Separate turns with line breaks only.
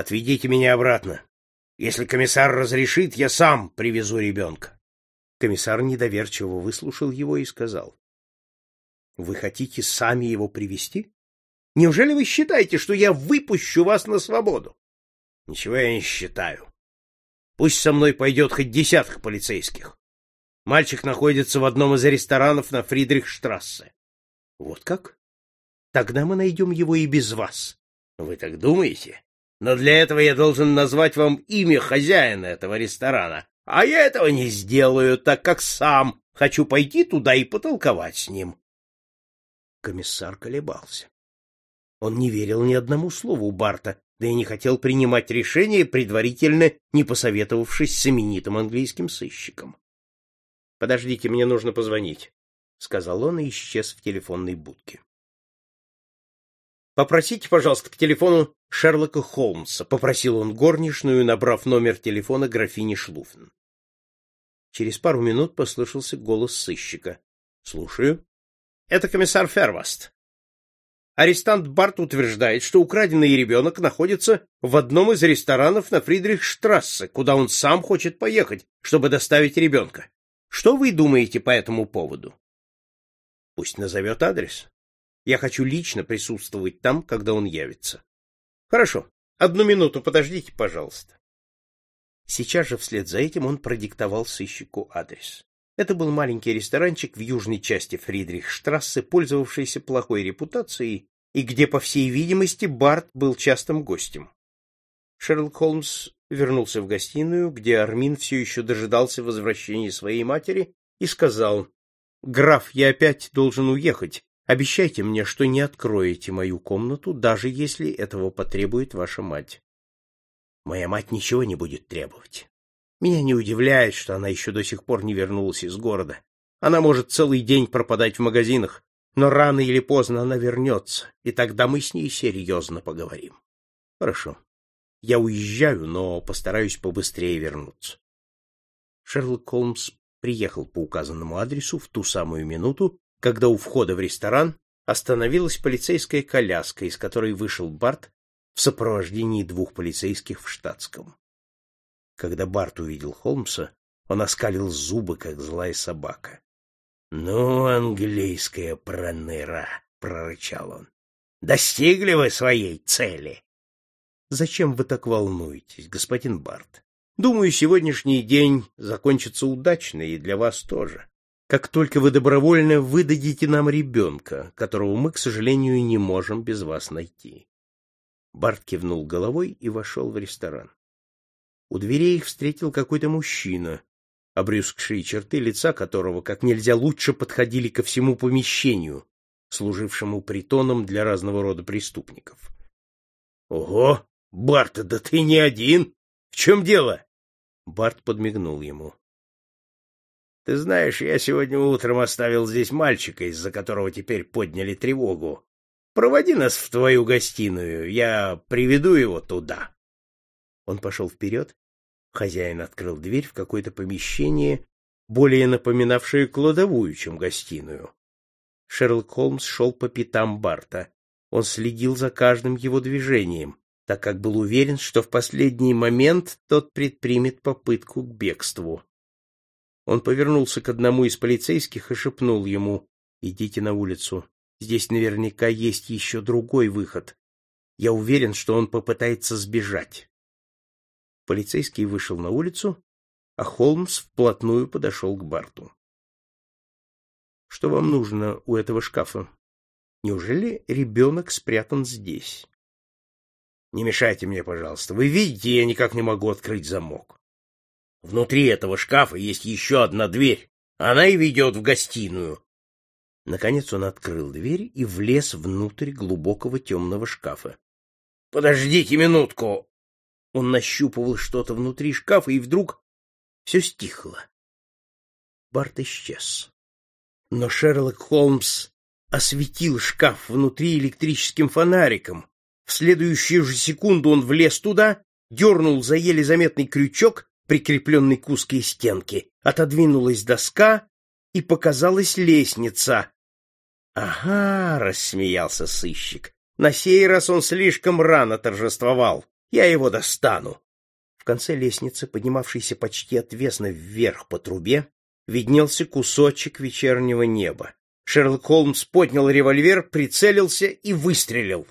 Отведите меня обратно. Если комиссар разрешит, я сам привезу ребенка. Комиссар недоверчиво выслушал его и сказал. — Вы хотите сами его привести? Неужели вы считаете, что я выпущу вас на свободу? — Ничего я не считаю. Пусть со мной пойдет хоть десяток полицейских. Мальчик находится в одном из ресторанов на Фридрихштрассе. — Вот как? Тогда мы найдем его и без вас. — Вы так думаете? Но для этого я должен назвать вам имя хозяина этого ресторана, а я этого не сделаю, так как сам хочу пойти туда и потолковать с ним. Комиссар колебался. Он не верил ни одному слову Барта, да и не хотел принимать решение, предварительно не посоветовавшись с именитым английским сыщиком. — Подождите, мне нужно позвонить, — сказал он и исчез в телефонной будке. — Попросите, пожалуйста, к телефону Шерлока Холмса, — попросил он горничную, набрав номер телефона графини Шлуфен. Через пару минут послышался голос сыщика. — Слушаю. — Это комиссар Ферваст. Арестант Барт утверждает, что украденный ребенок находится в одном из ресторанов на Фридрихштрассе, куда он сам хочет поехать, чтобы доставить ребенка. Что вы думаете по этому поводу? Пусть назовет адрес. Я хочу лично присутствовать там, когда он явится. Хорошо. Одну минуту подождите, пожалуйста. Сейчас же вслед за этим он продиктовал сыщику адрес. Это был маленький ресторанчик в южной части Фридрихштрассе, пользовавшийся плохой репутацией и где, по всей видимости, Барт был частым гостем. Шерлок Холмс вернулся в гостиную, где Армин все еще дожидался возвращения своей матери, и сказал, «Граф, я опять должен уехать. Обещайте мне, что не откроете мою комнату, даже если этого потребует ваша мать». «Моя мать ничего не будет требовать. Меня не удивляет, что она еще до сих пор не вернулась из города. Она может целый день пропадать в магазинах, но рано или поздно она вернется, и тогда мы с ней серьезно поговорим. Хорошо. Я уезжаю, но постараюсь побыстрее вернуться. Шерлок Холмс приехал по указанному адресу в ту самую минуту, когда у входа в ресторан остановилась полицейская коляска, из которой вышел Барт в сопровождении двух полицейских в штатском. Когда Барт увидел Холмса, он оскалил зубы, как злая собака. — Ну, английская проныра, — прорычал он, — достигли вы своей цели. — Зачем вы так волнуетесь, господин Барт? Думаю, сегодняшний день закончится удачно и для вас тоже. Как только вы добровольно выдадите нам ребенка, которого мы, к сожалению, не можем без вас найти. Барт кивнул головой и вошел в ресторан. У дверей их встретил какой-то мужчина, обрюзгшие черты лица которого как нельзя лучше подходили ко всему помещению, служившему притоном для разного рода преступников. — Ого! Барт, да ты не один! В чем дело? Барт подмигнул ему. — Ты знаешь, я сегодня утром оставил здесь мальчика, из-за которого теперь подняли тревогу. Проводи нас в твою гостиную, я приведу его туда. Он пошел вперед Хозяин открыл дверь в какое-то помещение, более напоминавшее кладовую, чем гостиную. Шерлок Холмс шел по пятам Барта. Он следил за каждым его движением, так как был уверен, что в последний момент тот предпримет попытку к бегству. Он повернулся к одному из полицейских и шепнул ему «Идите на улицу. Здесь наверняка есть еще другой выход. Я уверен, что он попытается сбежать». Полицейский вышел на улицу, а Холмс вплотную подошел к Барту. — Что вам нужно у этого шкафа? Неужели ребенок спрятан здесь? — Не мешайте мне, пожалуйста. Вы видите, я никак не могу открыть замок. Внутри этого шкафа есть еще одна дверь. Она и ведет в гостиную. Наконец он открыл дверь и влез внутрь глубокого темного шкафа. — Подождите минутку, он нащупывал что-то внутри шкафа, и вдруг все стихло. Барт исчез. Но Шерлок Холмс осветил шкаф внутри электрическим фонариком. В следующую же секунду он влез туда, дернул за еле заметный крючок, прикрепленный к узкой стенке, отодвинулась доска, и показалась лестница. — Ага, — рассмеялся сыщик, — на сей раз он слишком рано торжествовал. Я его достану. В конце лестницы, поднимавшейся почти отвесно вверх по трубе, виднелся кусочек вечернего неба. Шерлок Холмс поднял револьвер, прицелился и выстрелил.